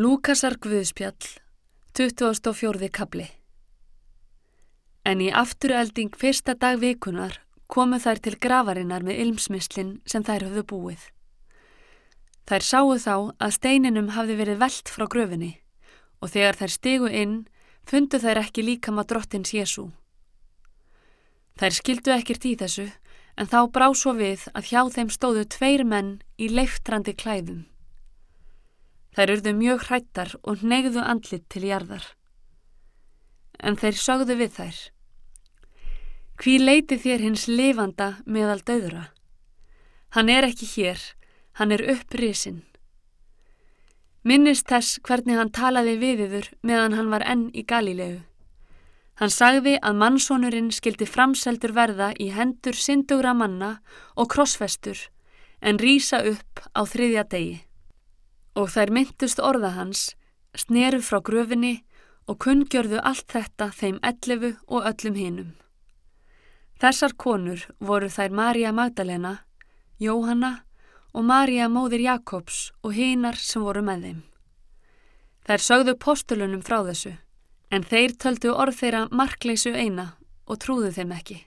Lúkasar Guðspjall, 24. kapli En í afturelding fyrsta dag vikunar komu þær til gravarinnar með ilmsmislin sem þær höfðu búið. Þær sáu þá að steininum hafði verið veld frá gröfinni og þegar þær stigu inn fundu þær ekki líkama drottins Jésu. Þær skildu ekkert í þessu en þá brá svo við að hjá þeim stóðu tveir menn í leiftrandi klæðum. Þær urðu mjög hrættar og negðu andlit til jarðar. En þeir sögðu við þær. Hví leiti þér hins lifanda meðal döðra? Hann er ekki hér, hann er upprisin. Minnist þess hvernig hann talaði við yfir meðan hann var enn í Galilegu. Hann sagði að mannsónurinn skildi framseldur verða í hendur syndugra manna og krossfestur en rýsa upp á þriðja degi og þær myndust orða hans, sneru frá gröfinni og kunngjörðu allt þetta þeim ellefu og öllum hinum. Þessar konur voru þær Marja Magdalena, Jóhanna og Marja móðir Jakobs og hinar sem voru með þeim. Þær sögðu postulunum frá þessu, en þeir töldu orð þeirra markleysu eina og trúðu þeim ekki.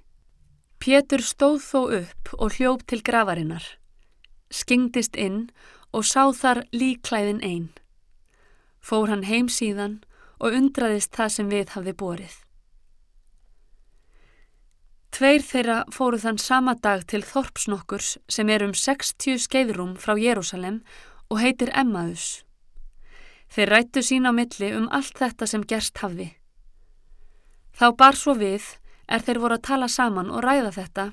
Pétur stóð þó upp og hljóp til gravarinnar, skingdist inn og sá þar líklæðin einn. Fór hann heim síðan og undraðist það sem við hafði borið. Tveir þeirra fóru þann sama dag til Þorpsnokkurs sem er um 60 skeiðrúm frá Jérúsalem og heitir Emmaus. Þeir rættu sín á milli um allt þetta sem gerst hafði. Þá bar svo við, er þeir voru að tala saman og ræða þetta,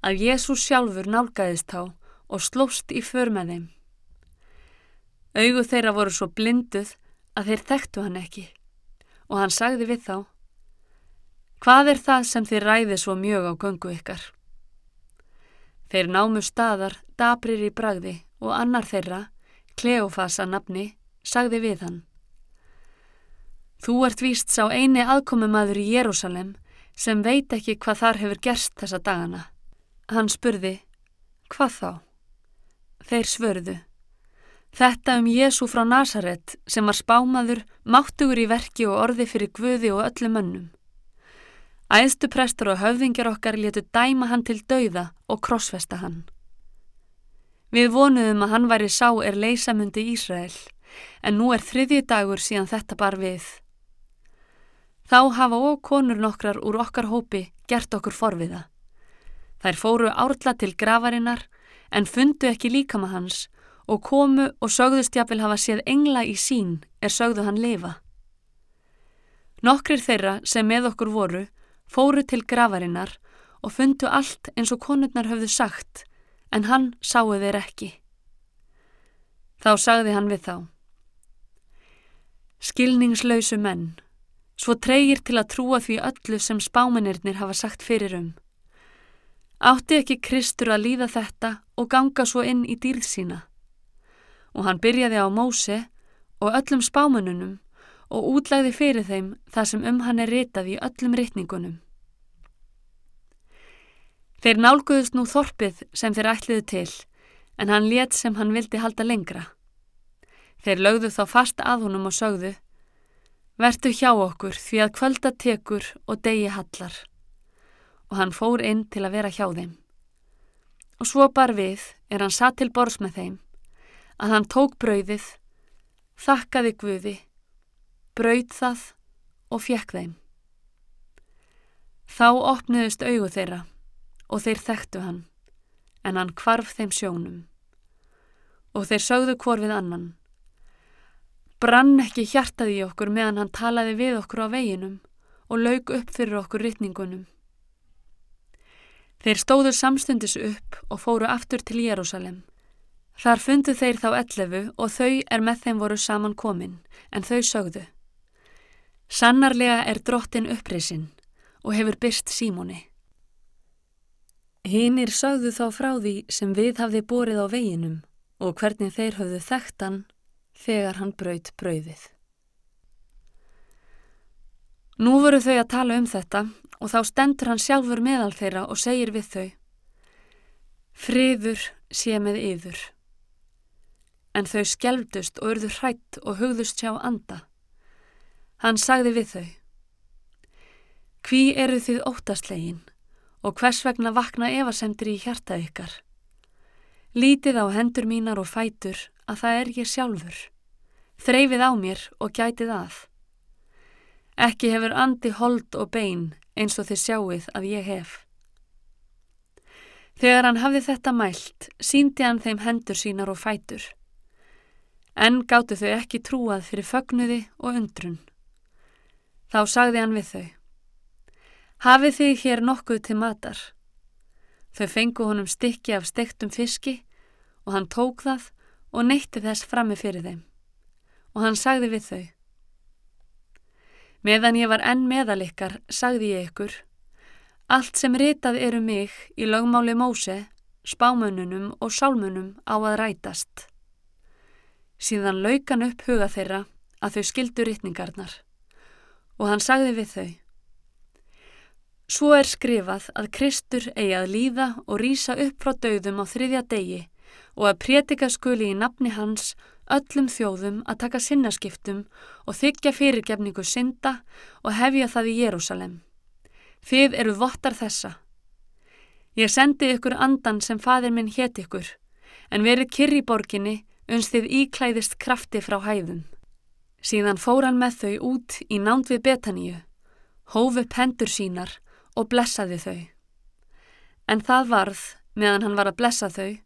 að Jésús sjálfur nálgæðist þá og slóst í för með þeim. Augu þeirra voru svo blinduð að þeir þekktu hann ekki og hann sagði við þá Hvað er það sem þið ræði svo mjög á göngu ykkar? Þeir námu staðar, dabrir í bragði og annar þeirra, Kleofasa nafni, sagði við hann Þú ert víst sá eini aðkomumadur í Jérúsalem sem veit ekki hvað þar hefur gerst þessa dagana. Hann spurði, hvað þá? Þeir svörðu, Þetta um Jésu frá Nazaret sem var spámaður, máttugur í verki og orði fyrir Guði og öllu mönnum. Æðstu prestur og höfðingjar okkar letu dæma hann til dauða og krossfesta hann. Við vonuðum að hann væri sá er leysamundi Ísrael, en nú er þriðji dagur síðan þetta bar við. Þá hafa og konur nokkrar úr okkar hópi gert okkur forviða. Þær fóru árla til gravarinnar en fundu ekki líkama hans og komu og sögðust jafnvel hafa séð engla í sín er sögðu hann lifa. Nokkrir þeirra sem með okkur voru fóru til gravarinnar og fundu allt eins og konurnar höfðu sagt en hann sáu þeir ekki. Þá sagði hann við þá. Skilningslausu menn, svo treyir til að trúa því öllu sem spámanirnir hafa sagt fyrir um. Átti ekki Kristur að líða þetta og ganga svo inn í dýrð sína og hann byrjaði á Móse og öllum spámanunum og útlæði fyrir þeim það sem um hann er ritað í öllum ritningunum. Þeir nálguðust nú þorpið sem þeir ætliðu til, en hann let sem hann vildi halda lengra. Þeir lögðu þá fast að honum og sögðu, Vertu hjá okkur því að kvölda tekur og degi hallar. Og hann fór inn til að vera hjá þeim. Og svo bar við er hann satt til bors með þeim að hann tók brauðið, þakkaði Guði, brauð það og fjekk þeim. Þá opnuðust augu þeirra og þeir þekktu hann, en hann kvarf þeim sjónum. Og þeir sögðu hvor við annan. Brann ekki hjartaði okkur meðan hann talaði við okkur á veginum og laug upp fyrir okkur rytningunum. Þeir stóðu samstundis upp og fóru aftur til Jérúsalem Þar fundu þeir þá ellefu og þau er með þeim voru saman komin, en þau sögðu. Sannarlega er drottin upprisin og hefur byrst símóni. Hinnir sögðu þá frá því sem við hafði borið á veginum og hvernig þeir höfðu þekktan þegar hann braut brauðið. Nú voru þau að tala um þetta og þá stendur hann sjálfur meðal þeirra og segir við þau Friður sé með yður. En þau skjelvdust og urðu hrætt og hugðust sjá anda. Hann sagði við þau, Hví eru þið óttastlegin og hvers vegna vakna evasendur í hjarta ykkar? Lítið á hendur mínar og fætur að það er ég sjálfur. Þreifið á mér og gætið að. Ekki hefur andi hold og bein eins og þið sjáuð að ég hef. Þegar hann hafði þetta mælt, síndi hann þeim hendur sínar og fætur. En gáttu þau ekki trúað fyrir fögnuði og undrun. Þá sagði hann við þau. Hafið þið hér nokkuð til matar? Þau fengu honum stykki af stektum fiski og hann tók það og neytti þess frammi fyrir þeim. Og hann sagði við þau. Meðan ég var enn meðalikkar, sagði ég ykkur, allt sem ritað eru mig í lögmáli Móse, spámununum og sálmunum á að rætast. Síðan laukan upp huga þeirra að þau skildu ritningarnar og hann sagði við þau. Svo er skrifað að Kristur eigi að líða og rýsa upp frá döðum á þriðja degi og að prétika skuli í nafni hans öllum þjóðum að taka sinnaskiptum og þykja fyrirgefningu synda og hefja það í Jérúsalem. Þið eru vottar þessa. Ég sendi ykkur andan sem fadir minn hétt ykkur, en verið kyrri borginni uns þið íklæðist krafti frá hæðum. Síðan fór hann með þau út í nánd við Betaníu, hófu pendur sínar og blessaði þau. En það varð, meðan hann var að blessa þau,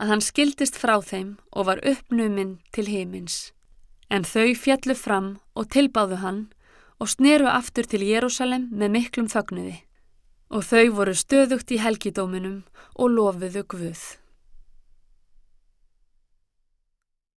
að hann skildist frá þeim og var uppnuminn til heimins. En þau fjallu fram og tilbáðu hann og sneru aftur til Jérúsalem með miklum þögnuði. Og þau voru stöðugt í helgidóminum og lofuðu Guð.